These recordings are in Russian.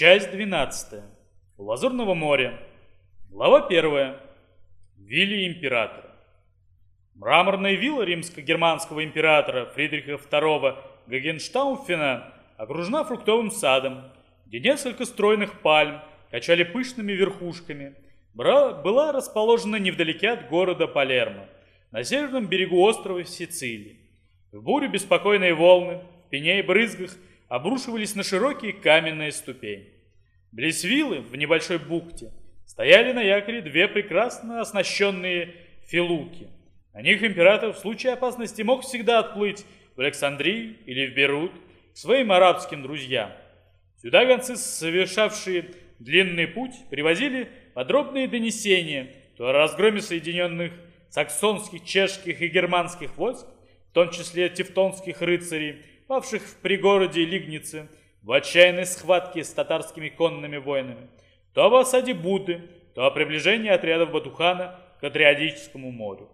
Часть 12. У Лазурного моря. Глава 1. Вилли императора. Мраморная вилла римско-германского императора Фридриха II Гагенштауфена окружена фруктовым садом, где несколько стройных пальм качали пышными верхушками. Была расположена невдалеке от города Палермо, на северном берегу острова Сицилии. В бурю беспокойные волны, в пене и брызгах обрушивались на широкие каменные ступени. Близ виллы, в небольшой бухте, стояли на якоре две прекрасно оснащенные филуки. На них император в случае опасности мог всегда отплыть в Александрию или в Берут к своим арабским друзьям. Сюда гонцы, совершавшие длинный путь, привозили подробные донесения то о разгроме соединенных саксонских, чешских и германских войск, в том числе тевтонских рыцарей, павших в пригороде Лигнице в отчаянной схватке с татарскими конными воинами, то об осаде Будды, то о приближении отрядов Батухана к Адриатическому морю.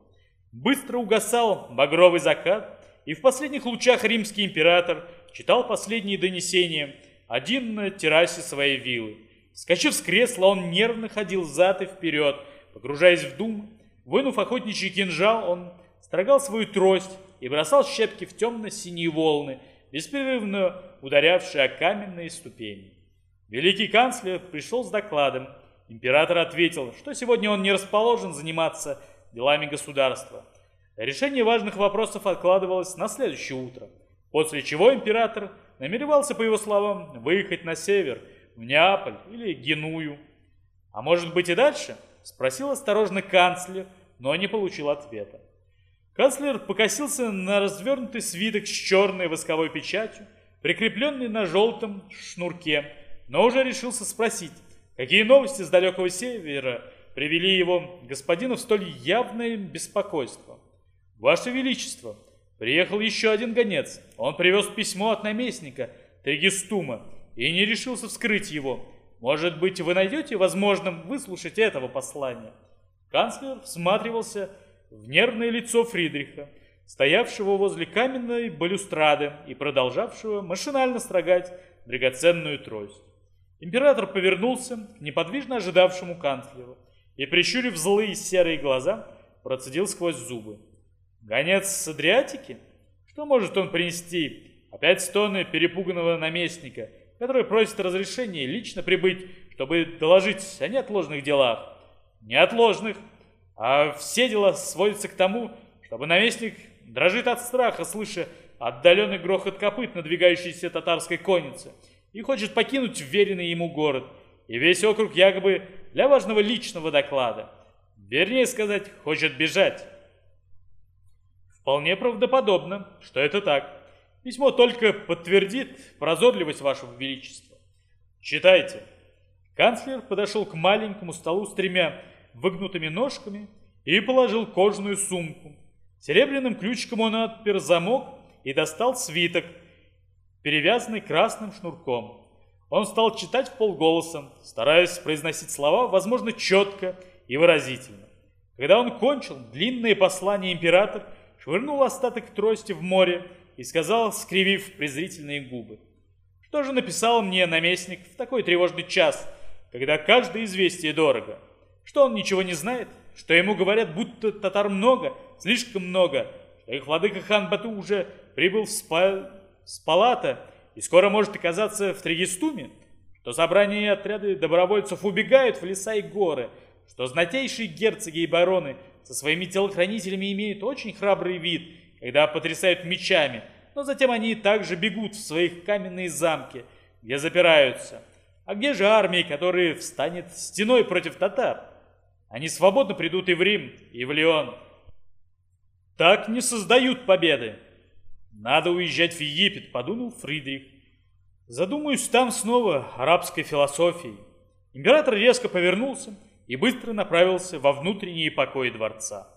Быстро угасал багровый закат, и в последних лучах римский император читал последние донесения, один на террасе своей виллы. Скачив с кресла, он нервно ходил взад и вперед, погружаясь в думы. Вынув охотничий кинжал, он строгал свою трость и бросал щепки в темно-синие волны, беспрерывно ударявшие о каменные ступени. Великий канцлер пришел с докладом. Император ответил, что сегодня он не расположен заниматься делами государства. Решение важных вопросов откладывалось на следующее утро, после чего император намеревался, по его словам, выехать на север, в Неаполь или Геную. «А может быть и дальше?» – спросил осторожно канцлер, но не получил ответа. Канцлер покосился на развернутый свиток с черной восковой печатью, прикрепленный на желтом шнурке, но уже решился спросить, какие новости с далекого севера привели его господина в столь явное беспокойство. «Ваше Величество, приехал еще один гонец. Он привез письмо от наместника Трегестума и не решился вскрыть его. Может быть, вы найдете возможным выслушать этого послания?» Канцлер всматривался в нервное лицо Фридриха, стоявшего возле каменной балюстрады и продолжавшего машинально строгать драгоценную трость. Император повернулся к неподвижно ожидавшему канцлеру и, прищурив злые серые глаза, процедил сквозь зубы. «Гонец с Адриатики? Что может он принести? Опять стоны перепуганного наместника, который просит разрешения лично прибыть, чтобы доложить о неотложных делах. Неотложных, а все дела сводятся к тому, чтобы наместник дрожит от страха, слыша отдаленный грохот копыт надвигающейся татарской конницы, и хочет покинуть вверенный ему город, и весь округ якобы для важного личного доклада. Вернее сказать, хочет бежать. Вполне правдоподобно, что это так. Письмо только подтвердит прозорливость вашего величества. Читайте. Канцлер подошел к маленькому столу с тремя выгнутыми ножками и положил кожаную сумку. Серебряным ключиком он отпер замок и достал свиток, перевязанный красным шнурком. Он стал читать в полголоса, стараясь произносить слова, возможно, четко и выразительно. Когда он кончил длинное послание император швырнул остаток трости в море и сказал, скривив презрительные губы. «Что же написал мне наместник в такой тревожный час, когда каждое известие дорого?» Что он ничего не знает? Что ему говорят, будто татар много, слишком много, что их владыка хан Бату уже прибыл в спа... Спалата и скоро может оказаться в Тригестуме? Что собрания и отряды добровольцев убегают в леса и горы? Что знатейшие герцоги и бароны со своими телохранителями имеют очень храбрый вид, когда потрясают мечами, но затем они также бегут в своих каменные замки, где запираются. А где же армии, которые встанет стеной против татар? Они свободно придут и в Рим, и в Леон. Так не создают победы. Надо уезжать в Египет, подумал Фридрих. Задумаюсь там снова арабской философией. Император резко повернулся и быстро направился во внутренние покои дворца.